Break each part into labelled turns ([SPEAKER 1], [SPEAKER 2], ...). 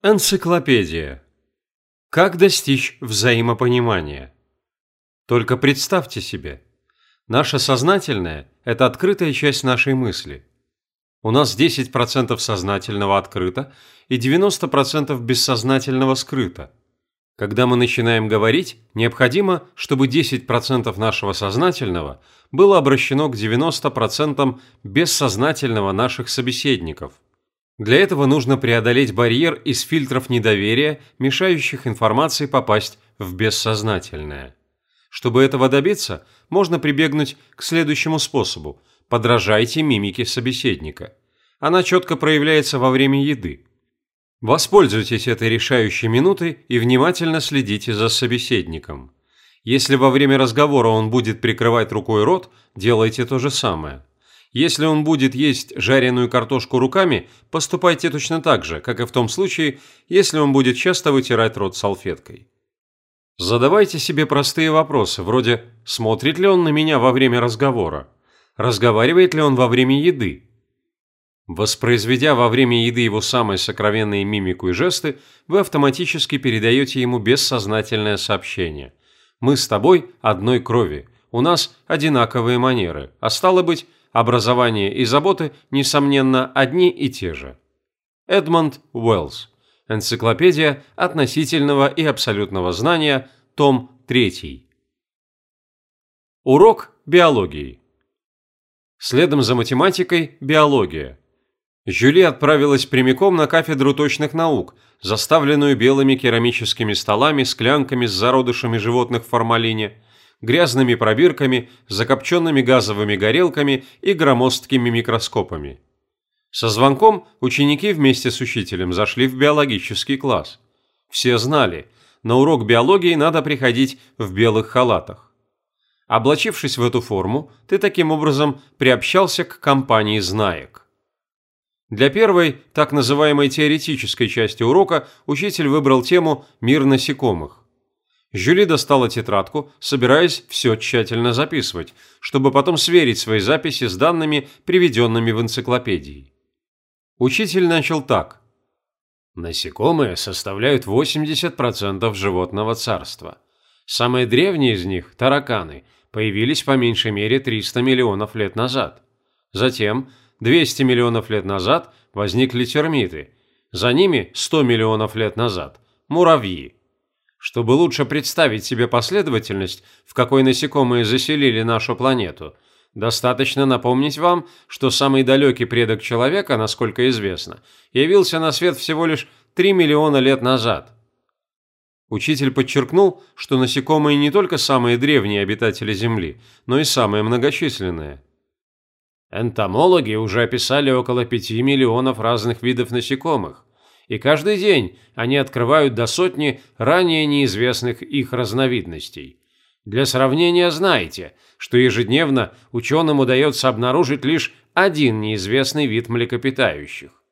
[SPEAKER 1] Энциклопедия. Как достичь взаимопонимания? Только представьте себе, наше сознательное – это открытая часть нашей мысли. У нас 10% сознательного открыто и 90% бессознательного скрыто. Когда мы начинаем говорить, необходимо, чтобы 10% нашего сознательного было обращено к 90% бессознательного наших собеседников – для этого нужно преодолеть барьер из фильтров недоверия, мешающих информации попасть в бессознательное. Чтобы этого добиться, можно прибегнуть к следующему способу – подражайте мимике собеседника. Она четко проявляется во время еды. Воспользуйтесь этой решающей минутой и внимательно следите за собеседником. Если во время разговора он будет прикрывать рукой рот, делайте то же самое. Если он будет есть жареную картошку руками, поступайте точно так же, как и в том случае, если он будет часто вытирать рот салфеткой. Задавайте себе простые вопросы, вроде «Смотрит ли он на меня во время разговора?» «Разговаривает ли он во время еды?» Воспроизведя во время еды его самые сокровенные мимику и жесты, вы автоматически передаете ему бессознательное сообщение. «Мы с тобой одной крови, у нас одинаковые манеры, а стало быть, образование и заботы, несомненно, одни и те же. Эдмонд Уэллс. Энциклопедия относительного и абсолютного знания, том 3. Урок биологии. Следом за математикой – биология. Жюли отправилась прямиком на кафедру точных наук, заставленную белыми керамическими столами, склянками с зародышами животных в формалине – грязными пробирками, закопченными газовыми горелками и громоздкими микроскопами. Со звонком ученики вместе с учителем зашли в биологический класс. Все знали, на урок биологии надо приходить в белых халатах. Облачившись в эту форму, ты таким образом приобщался к компании знаек. Для первой, так называемой теоретической части урока, учитель выбрал тему «Мир насекомых». Жюли достала тетрадку, собираясь все тщательно записывать, чтобы потом сверить свои записи с данными, приведенными в энциклопедии. Учитель начал так. Насекомые составляют 80% животного царства. Самые древние из них, тараканы, появились по меньшей мере 300 миллионов лет назад. Затем, 200 миллионов лет назад, возникли термиты. За ними 100 миллионов лет назад – муравьи – чтобы лучше представить себе последовательность, в какой насекомые заселили нашу планету, достаточно напомнить вам, что самый далекий предок человека, насколько известно, явился на свет всего лишь 3 миллиона лет назад. Учитель подчеркнул, что насекомые не только самые древние обитатели Земли, но и самые многочисленные. Энтомологи уже описали около 5 миллионов разных видов насекомых и каждый день они открывают до сотни ранее неизвестных их разновидностей. Для сравнения знайте, что ежедневно ученым удается обнаружить лишь один неизвестный вид млекопитающих.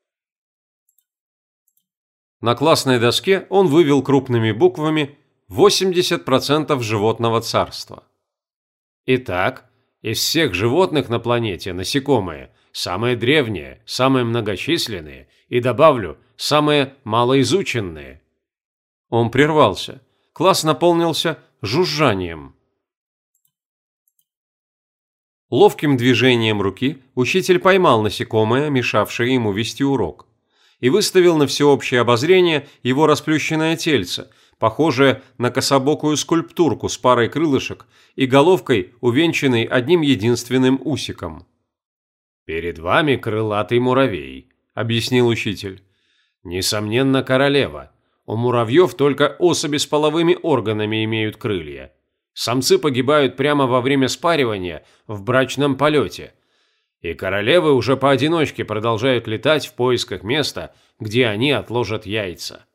[SPEAKER 1] На классной доске он вывел крупными буквами 80% животного царства. Итак, из всех животных на планете насекомые самые древние, самые многочисленные и, добавлю, самые малоизученные. Он прервался. Класс наполнился жужжанием. Ловким движением руки учитель поймал насекомое, мешавшее ему вести урок, и выставил на всеобщее обозрение его расплющенное тельце, похожее на кособокую скульптурку с парой крылышек и головкой, увенчанной одним единственным усиком. «Перед вами крылатый муравей», – объяснил учитель. Несомненно, королева. У муравьев только особи с половыми органами имеют крылья. Самцы погибают прямо во время спаривания в брачном полете. И королевы уже поодиночке продолжают летать в поисках места, где они отложат яйца.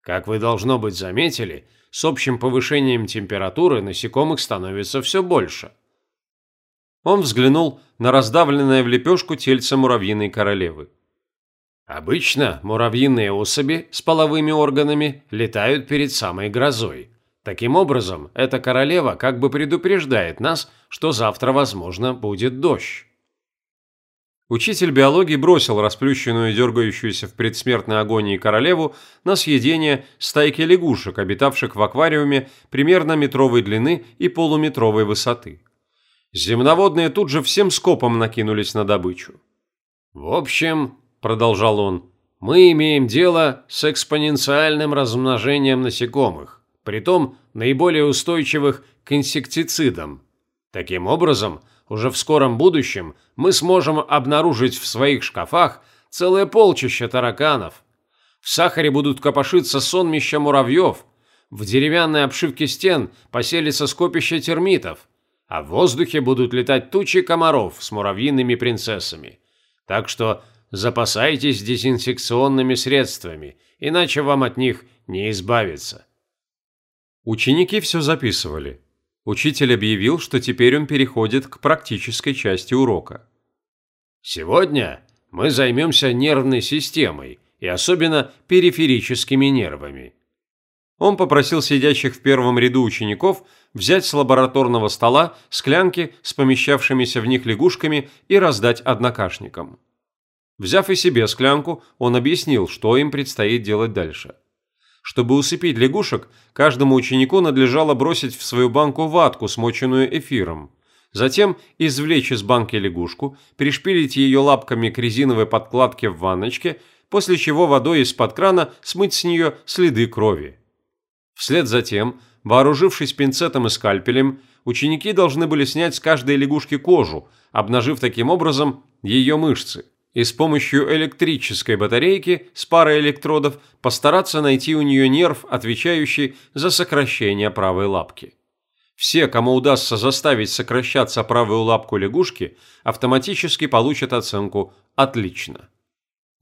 [SPEAKER 1] Как вы, должно быть, заметили, с общим повышением температуры насекомых становится все больше. Он взглянул на раздавленное в лепешку тельце муравьиной королевы. Обычно муравьиные особи с половыми органами летают перед самой грозой. Таким образом, эта королева как бы предупреждает нас, что завтра, возможно, будет дождь. Учитель биологии бросил расплющенную и дергающуюся в предсмертной агонии королеву на съедение стайки лягушек, обитавших в аквариуме примерно метровой длины и полуметровой высоты. Земноводные тут же всем скопом накинулись на добычу. «В общем», – продолжал он, – «мы имеем дело с экспоненциальным размножением насекомых, притом наиболее устойчивых к инсектицидам. Таким образом, уже в скором будущем мы сможем обнаружить в своих шкафах целое полчище тараканов. В сахаре будут копошиться сонмища муравьев, в деревянной обшивке стен поселится скопище термитов, а в воздухе будут летать тучи комаров с муравьиными принцессами. Так что запасайтесь дезинфекционными средствами, иначе вам от них не избавиться.
[SPEAKER 2] Ученики все записывали. Учитель объявил, что теперь он переходит к практической части урока.
[SPEAKER 1] Сегодня мы займемся нервной системой и особенно периферическими нервами.
[SPEAKER 2] Он попросил сидящих в первом ряду учеников взять с лабораторного стола склянки с помещавшимися в них лягушками и раздать однокашникам. Взяв и себе склянку, он объяснил, что им предстоит делать дальше. Чтобы усыпить лягушек, каждому ученику надлежало бросить в свою банку ватку, смоченную эфиром. Затем извлечь из банки лягушку, пришпилить ее лапками к резиновой подкладке в ванночке, после чего водой из-под крана смыть с нее следы крови. Вслед за тем, вооружившись пинцетом и скальпелем, ученики должны были снять с каждой лягушки кожу, обнажив таким образом ее мышцы и с помощью электрической батарейки с парой электродов постараться найти у нее нерв, отвечающий за сокращение правой лапки. Все, кому удастся заставить сокращаться правую лапку лягушки, автоматически получат оценку «отлично».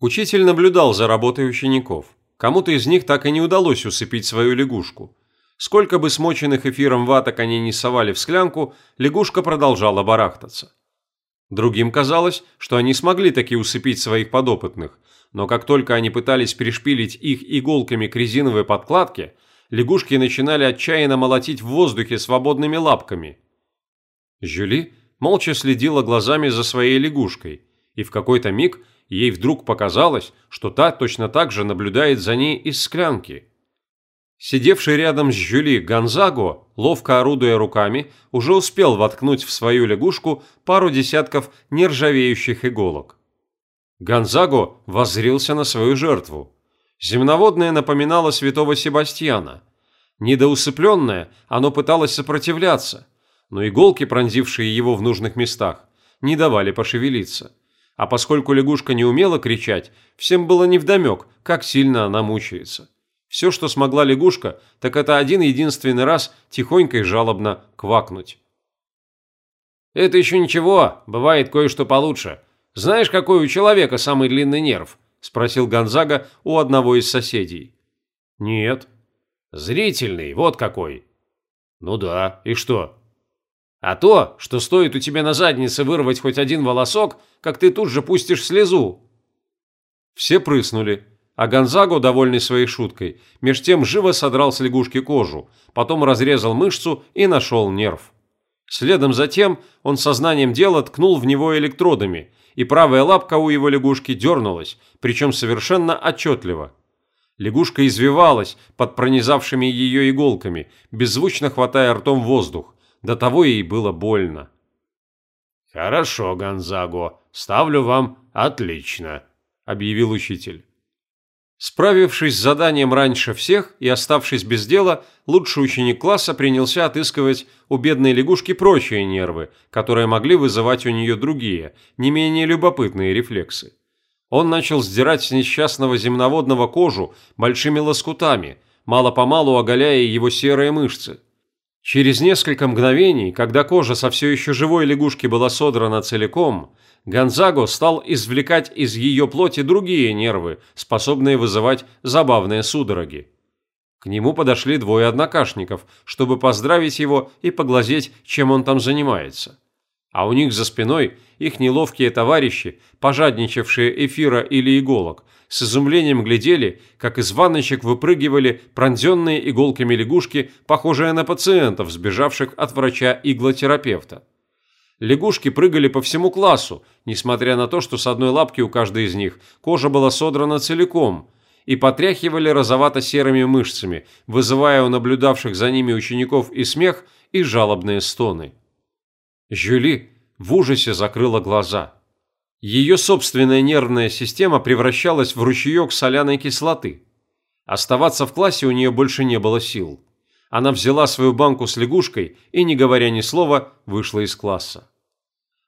[SPEAKER 2] Учитель наблюдал за работой учеников. Кому-то из них так и не удалось усыпить свою лягушку. Сколько бы смоченных эфиром ваток они не совали в склянку, лягушка продолжала барахтаться. Другим казалось, что они смогли таки усыпить своих подопытных, но как только они пытались пришпилить их иголками к резиновой подкладке, лягушки начинали отчаянно молотить в воздухе свободными лапками. Жюли молча следила глазами за своей лягушкой, и в какой-то миг ей вдруг показалось, что та точно так же наблюдает за ней из склянки – Сидевший рядом с Жюли Гонзаго, ловко орудуя руками, уже успел воткнуть в свою лягушку пару десятков нержавеющих иголок. Гонзаго воззрился на свою жертву. Земноводное напоминало святого Себастьяна. Недоусыпленное, оно пыталось сопротивляться, но иголки, пронзившие его в нужных местах, не давали пошевелиться. А поскольку лягушка не умела кричать, всем было невдомек, как сильно она мучается. Все, что смогла лягушка, так это один единственный раз тихонько и жалобно квакнуть.
[SPEAKER 1] «Это еще ничего, бывает кое-что получше. Знаешь, какой у человека самый длинный нерв?» – спросил Гонзага у одного из соседей.
[SPEAKER 2] «Нет».
[SPEAKER 1] «Зрительный, вот какой».
[SPEAKER 2] «Ну да, и что?»
[SPEAKER 1] «А то, что стоит у тебя на заднице вырвать хоть один волосок, как ты тут же пустишь слезу».
[SPEAKER 2] Все прыснули. А Гонзаго, довольный своей шуткой, меж тем живо содрал с лягушки кожу, потом разрезал мышцу и нашел нерв. Следом за тем он сознанием дела ткнул в него электродами, и правая лапка у его лягушки дернулась, причем совершенно отчетливо. Лягушка извивалась под пронизавшими ее иголками, беззвучно хватая ртом воздух. До того ей было больно.
[SPEAKER 1] «Хорошо, Гонзаго, ставлю вам отлично», – объявил учитель.
[SPEAKER 2] Справившись с заданием раньше всех и оставшись без дела, лучший ученик класса принялся отыскивать у бедной лягушки прочие нервы, которые могли вызывать у нее другие, не менее любопытные рефлексы. Он начал сдирать с несчастного земноводного кожу большими лоскутами, мало-помалу оголяя его серые мышцы. Через несколько мгновений, когда кожа со все еще живой лягушки была содрана целиком, Гонзаго стал извлекать из ее плоти другие нервы, способные вызывать забавные судороги. К нему подошли двое однокашников, чтобы поздравить его и поглазеть, чем он там занимается. А у них за спиной их неловкие товарищи, пожадничавшие эфира или иголок, с изумлением глядели, как из ванночек выпрыгивали пронзенные иголками лягушки, похожие на пациентов, сбежавших от врача-иглотерапевта.
[SPEAKER 1] Лягушки прыгали по всему классу, несмотря на то, что с одной лапки у каждой из них кожа была содрана целиком, и потряхивали розовато-серыми мышцами, вызывая у наблюдавших за ними учеников и смех, и жалобные стоны. Жюли в ужасе закрыла глаза. Ее собственная нервная система превращалась в ручеек соляной кислоты. Оставаться в классе у нее больше не было сил. Она взяла свою банку с лягушкой и, не говоря ни слова, вышла из класса.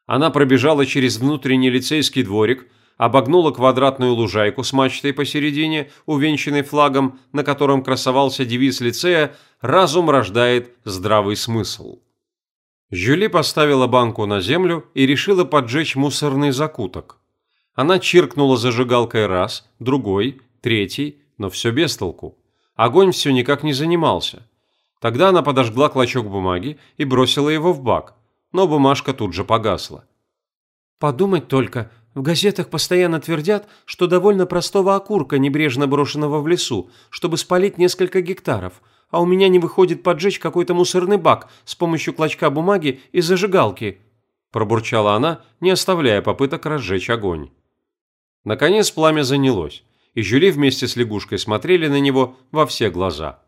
[SPEAKER 1] Она пробежала через внутренний лицейский дворик, обогнула квадратную лужайку с мачтой посередине, увенчанной флагом, на котором красовался девиз лицея «Разум рождает здравый смысл». Жюли поставила банку на землю и решила поджечь мусорный закуток. Она чиркнула зажигалкой раз, другой, третий, но все без толку. Огонь все никак не занимался. Тогда она подожгла клочок бумаги и бросила его в бак, но бумажка тут же погасла.
[SPEAKER 2] «Подумать только, в газетах постоянно твердят, что довольно простого окурка, небрежно брошенного в лесу, чтобы спалить несколько гектаров, а у меня не выходит поджечь какой-то мусорный бак с помощью клочка бумаги и зажигалки», пробурчала она, не оставляя попыток разжечь огонь. Наконец пламя занялось, и Жюли вместе с лягушкой смотрели на него во все глаза.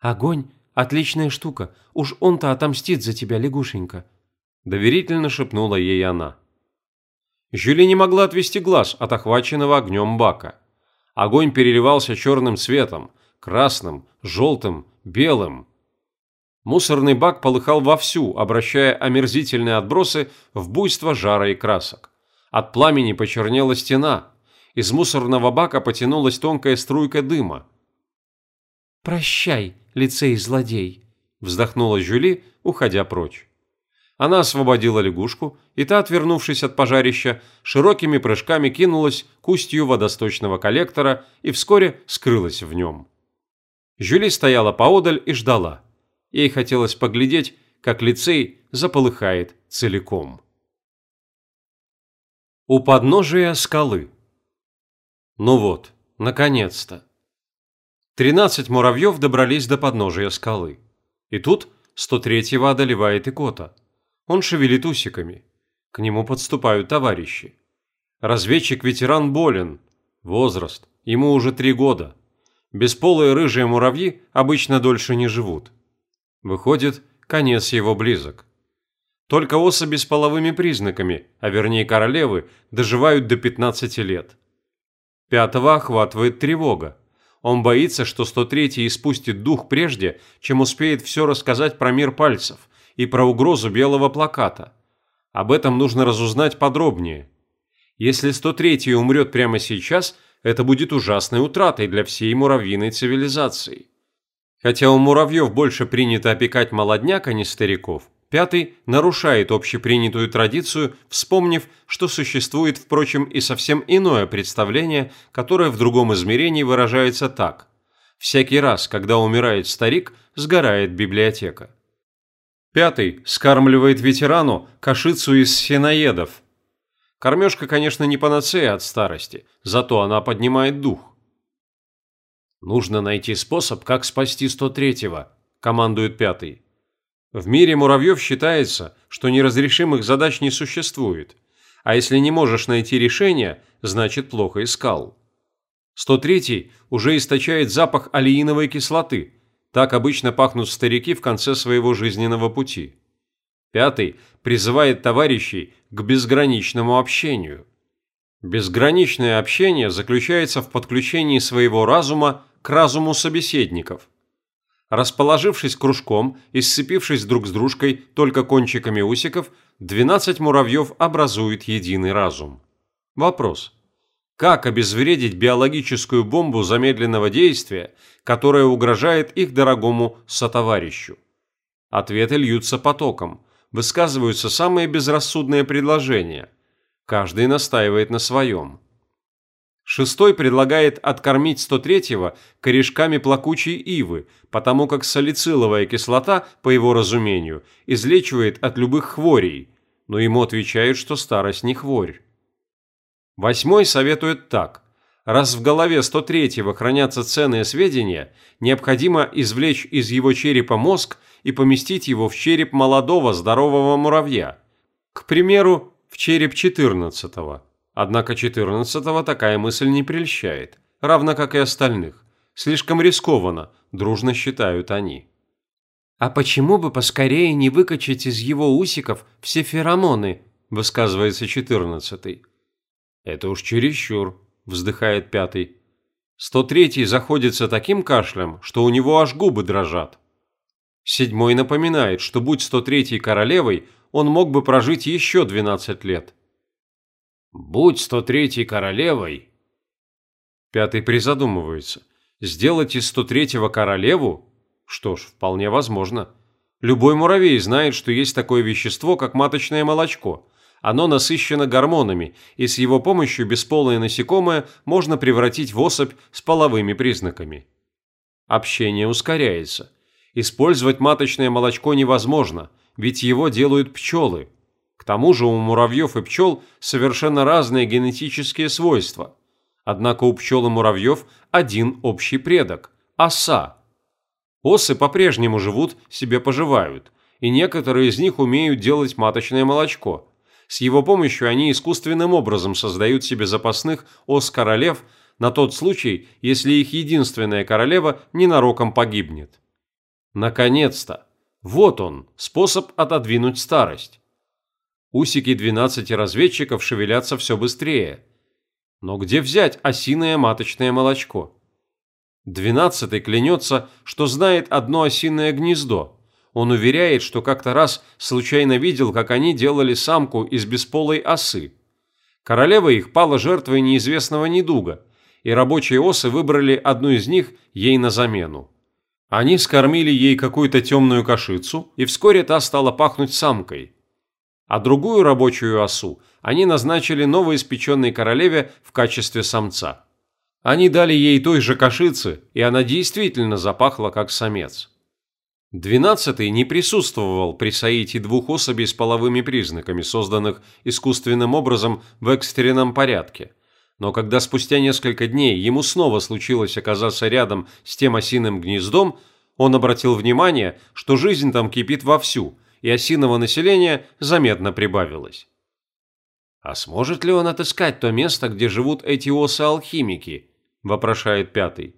[SPEAKER 2] «Огонь – отличная штука. Уж он-то отомстит за тебя, лягушенька», – доверительно шепнула ей она.
[SPEAKER 1] Жюли не могла отвести глаз от охваченного огнем бака. Огонь переливался черным цветом, красным, желтым, белым. Мусорный бак полыхал вовсю, обращая омерзительные отбросы в буйство жара и красок. От пламени почернела стена. Из мусорного бака потянулась тонкая струйка дыма.
[SPEAKER 2] «Прощай, лицей-злодей», – вздохнула
[SPEAKER 1] Жюли, уходя прочь. Она освободила лягушку, и та, отвернувшись от пожарища, широкими прыжками кинулась к устью водосточного коллектора и вскоре скрылась в нем. Жюли стояла поодаль и ждала. Ей хотелось поглядеть, как лицей заполыхает целиком. У подножия скалы. Ну вот, наконец-то. Тринадцать муравьев добрались до подножия скалы. И тут 103-го одолевает икота. Он шевелит усиками. К нему подступают товарищи. Разведчик-ветеран болен. Возраст. Ему уже три года. Бесполые рыжие муравьи обычно дольше не живут. Выходит, конец его близок. Только особи с половыми признаками, а вернее королевы, доживают до 15 лет. Пятого охватывает тревога. Он боится, что 103-й испустит дух прежде, чем успеет все рассказать про мир пальцев и про угрозу белого плаката. Об этом нужно разузнать подробнее. Если 103-й умрет прямо сейчас, это будет ужасной утратой для всей муравьиной цивилизации. Хотя у муравьев больше принято опекать молодняк, а не стариков, Пятый нарушает общепринятую традицию, вспомнив, что существует, впрочем, и совсем иное представление, которое в другом измерении выражается так. Всякий раз, когда умирает старик, сгорает библиотека. Пятый скармливает ветерану кашицу из сеноедов. Кормежка, конечно, не панацея от старости, зато она поднимает дух. «Нужно найти способ, как спасти 103-го», – командует пятый. В мире муравьев считается, что неразрешимых задач не существует, а если не можешь найти решение, значит плохо искал. 103 уже источает запах алииновой кислоты, так обычно пахнут старики в конце своего жизненного пути. Пятый призывает товарищей к безграничному общению. Безграничное общение заключается в подключении своего разума к разуму собеседников – Расположившись кружком и сцепившись друг с дружкой только кончиками усиков, 12 муравьев образуют единый разум. Вопрос. Как обезвредить биологическую бомбу замедленного действия, которая угрожает их дорогому сотоварищу? Ответы льются потоком, высказываются самые безрассудные предложения. Каждый настаивает на своем. Шестой предлагает откормить 103-го корешками плакучей ивы, потому как салициловая кислота, по его разумению, излечивает от любых хворей, но ему отвечают, что старость не хворь. Восьмой советует так. Раз в голове 103-го хранятся ценные сведения, необходимо извлечь из его черепа мозг и поместить его в череп молодого здорового муравья, К примеру, в череп 14-го. Однако 14-го такая мысль не прельщает, равно как и остальных. Слишком рискованно, дружно считают они.
[SPEAKER 2] «А почему бы поскорее не выкачать из его усиков все феромоны?» – высказывается четырнадцатый.
[SPEAKER 1] «Это уж чересчур», – вздыхает пятый. 103-й заходится таким кашлем, что у него аж губы дрожат. Седьмой напоминает, что будь 103-й королевой, он мог бы прожить еще 12 лет.
[SPEAKER 3] «Будь 103-й королевой...»
[SPEAKER 1] Пятый призадумывается. Сделать из 103-го королеву? Что ж, вполне возможно. Любой муравей знает, что есть такое вещество, как маточное молочко. Оно насыщено гормонами, и с его помощью бесполое насекомое можно превратить в особь с половыми признаками. Общение ускоряется. Использовать маточное молочко невозможно, ведь его делают пчелы. К тому же у муравьев и пчел совершенно разные генетические свойства. Однако у пчел и муравьев один общий предок – оса – Осы по-прежнему живут, себе поживают, и некоторые из них умеют делать маточное молочко. С его помощью они искусственным образом создают себе запасных ос-королев на тот случай, если их единственная королева ненароком погибнет. Наконец-то! Вот он, способ отодвинуть старость. Усики 12 разведчиков шевелятся все быстрее. Но где взять осиное маточное молочко? Двенадцатый клянется, что знает одно осиное гнездо. Он уверяет, что как-то раз случайно видел, как они делали самку из бесполой осы. Королева их пала жертвой неизвестного недуга, и рабочие осы выбрали одну из них ей на замену. Они скормили ей какую-то темную кашицу, и вскоре та стала пахнуть самкой. А другую рабочую осу они назначили новоиспеченной королеве в качестве самца. Они дали ей той же кашицы, и она действительно запахла как самец. Двенадцатый не присутствовал при соитии двух особей с половыми признаками, созданных искусственным образом в экстренном порядке. Но когда спустя несколько дней ему снова случилось оказаться рядом с тем осиным гнездом, он обратил внимание, что жизнь там кипит вовсю, и осиного населения заметно прибавилось. А сможет ли он отыскать то место, где живут эти осы-алхимики? – вопрошает пятый.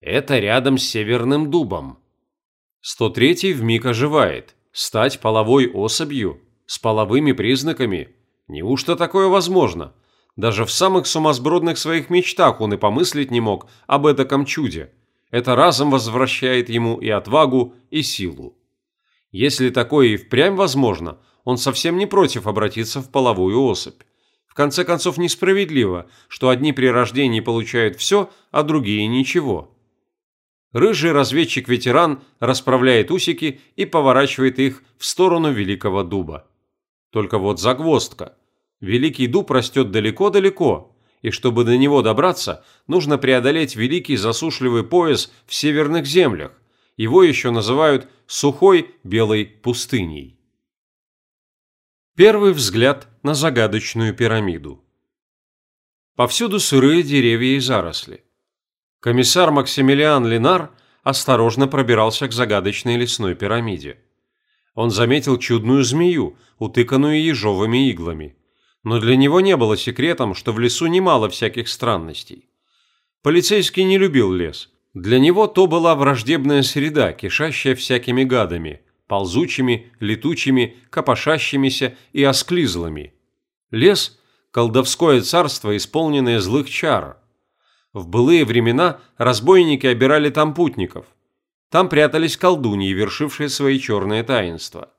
[SPEAKER 3] «Это рядом с северным дубом».
[SPEAKER 1] 103-й вмиг оживает. Стать половой особью? С половыми признаками? Неужто такое возможно? Даже в самых сумасбродных своих мечтах он и помыслить не мог об этаком чуде. Это разом возвращает ему и отвагу, и силу. Если такое и впрямь возможно, он совсем не против обратиться в половую особь. В конце концов, несправедливо, что одни при рождении получают все, а другие ничего. Рыжий разведчик-ветеран расправляет усики и поворачивает их в сторону Великого Дуба. Только вот загвоздка. Великий Дуб растет далеко-далеко, и чтобы до него добраться, нужно преодолеть великий засушливый пояс в северных землях. Его еще называют «сухой белой пустыней». Первый взгляд на загадочную пирамиду. Повсюду сырые деревья и заросли. Комиссар Максимилиан Ленар осторожно пробирался к загадочной лесной пирамиде. Он заметил чудную змею, утыканную ежовыми иглами. Но для него не было секретом, что в лесу немало всяких странностей. Полицейский не любил лес. Для него то была враждебная среда, кишащая всякими гадами – ползучими, летучими, копошащимися и осклизлыми. Лес – колдовское царство, исполненное злых чар. В былые времена разбойники обирали там путников. Там прятались колдуньи, вершившие свои черные таинства.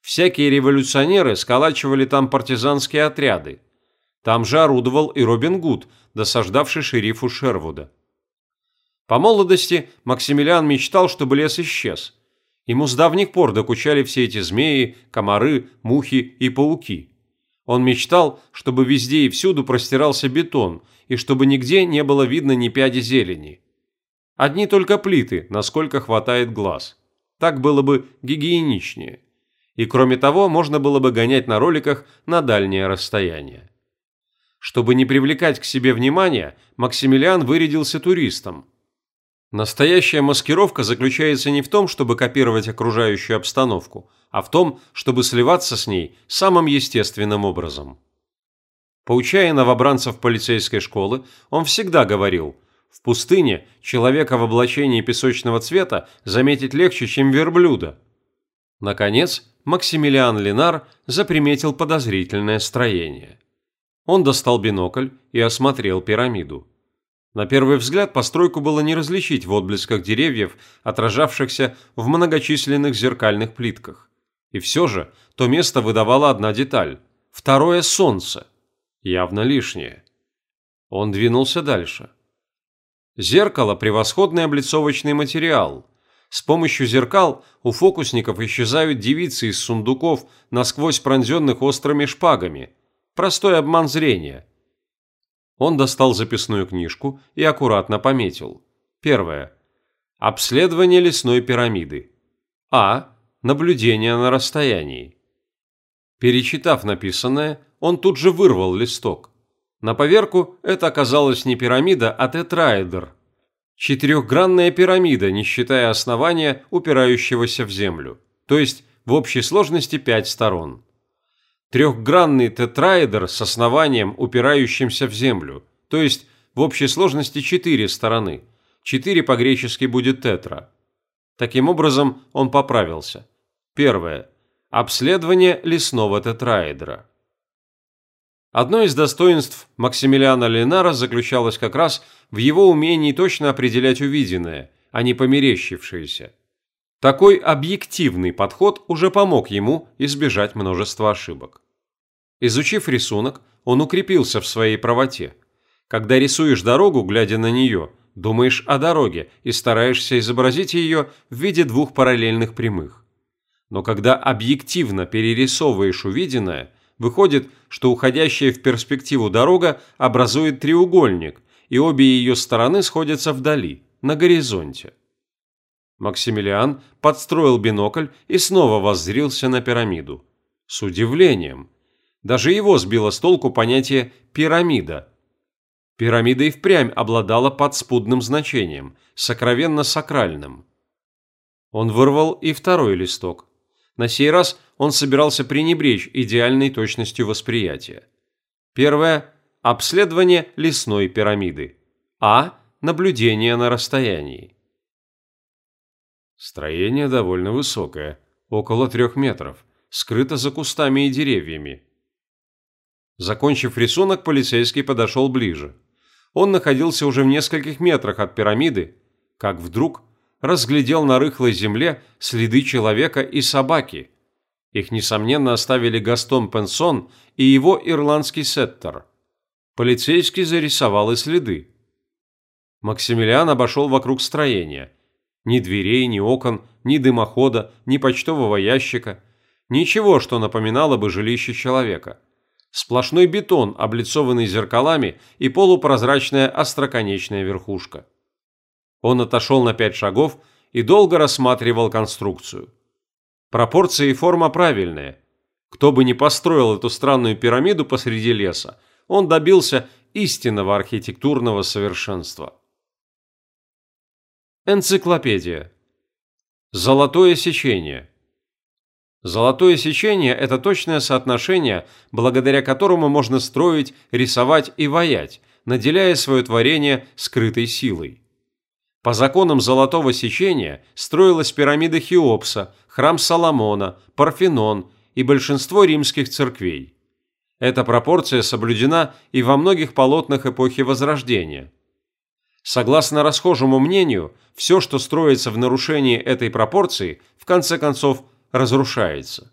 [SPEAKER 1] Всякие революционеры сколачивали там партизанские отряды. Там же орудовал и Робин Гуд, досаждавший шерифу Шервуда. По молодости Максимилиан мечтал, чтобы лес исчез – Ему с давних пор докучали все эти змеи, комары, мухи и пауки. Он мечтал, чтобы везде и всюду простирался бетон, и чтобы нигде не было видно ни пяди зелени. Одни только плиты, насколько хватает глаз. Так было бы гигиеничнее. И кроме того, можно было бы гонять на роликах на дальнее расстояние. Чтобы не привлекать к себе внимания, Максимилиан вырядился туристом – Настоящая маскировка заключается не в том, чтобы копировать окружающую обстановку, а в том, чтобы сливаться с ней самым естественным образом. Поучая новобранцев полицейской школы, он всегда говорил, в пустыне человека в облачении песочного цвета заметить легче, чем верблюда. Наконец, Максимилиан Ленар заприметил подозрительное строение. Он достал бинокль и осмотрел пирамиду. На первый взгляд постройку было не различить в отблесках деревьев, отражавшихся в многочисленных зеркальных плитках. И все же то место выдавало одна деталь – второе солнце. Явно лишнее. Он двинулся дальше. Зеркало – превосходный облицовочный материал. С помощью зеркал у фокусников исчезают девицы из сундуков, насквозь пронзенных острыми шпагами. Простой обман зрения – он достал записную книжку и аккуратно пометил. Первое. Обследование лесной пирамиды. А. Наблюдение на расстоянии. Перечитав написанное, он тут же вырвал листок. На поверку это оказалось не пирамида, а тетраэдр. Четырехгранная пирамида, не считая основания, упирающегося в землю. То есть в общей сложности пять сторон. Трехгранный тетраэдр с основанием, упирающимся в землю, то есть в общей сложности четыре стороны. Четыре по-гречески будет тетра. Таким образом, он поправился. Первое. Обследование лесного тетраэдра. Одно из достоинств Максимилиана Ленара заключалось как раз в его умении точно определять увиденное, а не померещившееся. Такой объективный подход уже помог ему избежать множества ошибок. Изучив рисунок, он укрепился в своей правоте. Когда рисуешь дорогу, глядя на нее, думаешь о дороге и стараешься изобразить ее в виде двух параллельных прямых. Но когда объективно перерисовываешь увиденное, выходит, что уходящая в перспективу дорога образует треугольник, и обе ее стороны сходятся вдали, на горизонте. Максимилиан подстроил бинокль и снова воззрился на пирамиду. С удивлением. Даже его сбило с толку понятие «пирамида». Пирамида и впрямь обладала подспудным значением, сокровенно-сакральным. Он вырвал и второй листок. На сей раз он собирался пренебречь идеальной точностью восприятия. Первое – обследование лесной пирамиды. А – наблюдение на расстоянии. Строение довольно высокое, около трех метров, скрыто за кустами и деревьями. Закончив рисунок, полицейский подошел ближе. Он находился уже в нескольких метрах от пирамиды, как вдруг разглядел на рыхлой земле следы человека и собаки. Их, несомненно, оставили Гастон Пенсон и его ирландский сеттер. Полицейский зарисовал и следы. Максимилиан обошел вокруг строения – ни дверей, ни окон, ни дымохода, ни почтового ящика. Ничего, что напоминало бы жилище человека. Сплошной бетон, облицованный зеркалами и полупрозрачная остроконечная верхушка. Он отошел на пять шагов и долго рассматривал конструкцию. Пропорции и форма правильные. Кто бы ни построил эту странную пирамиду посреди леса, он добился истинного архитектурного совершенства. Энциклопедия. Золотое сечение. Золотое сечение – это точное соотношение, благодаря которому можно строить, рисовать и ваять, наделяя свое творение скрытой силой. По законам золотого сечения строилась пирамида Хеопса, храм Соломона, Парфенон и большинство римских церквей. Эта пропорция соблюдена и во многих полотнах эпохи Возрождения – Согласно расхожему мнению, все, что строится в нарушении этой пропорции, в конце концов разрушается.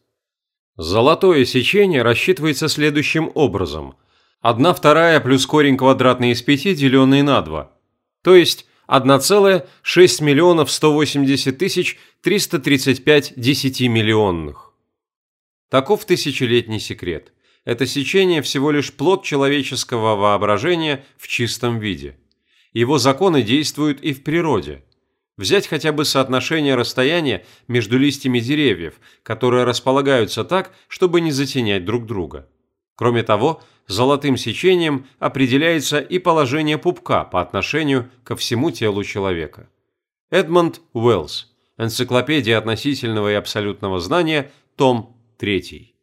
[SPEAKER 1] Золотое сечение рассчитывается следующим образом. 1 вторая плюс корень квадратный из 5, деленный на 2. То есть 1,6 миллионов 180 тысяч 335 десятимиллионных. Таков тысячелетний секрет. Это сечение всего лишь плод человеческого воображения в чистом виде. Его законы действуют и в природе. Взять хотя бы соотношение расстояния между листьями деревьев, которые располагаются так, чтобы не затенять друг друга. Кроме того, золотым сечением определяется и положение пупка по отношению ко всему телу человека. Эдмонд Уэллс. Энциклопедия относительного и абсолютного знания, том 3.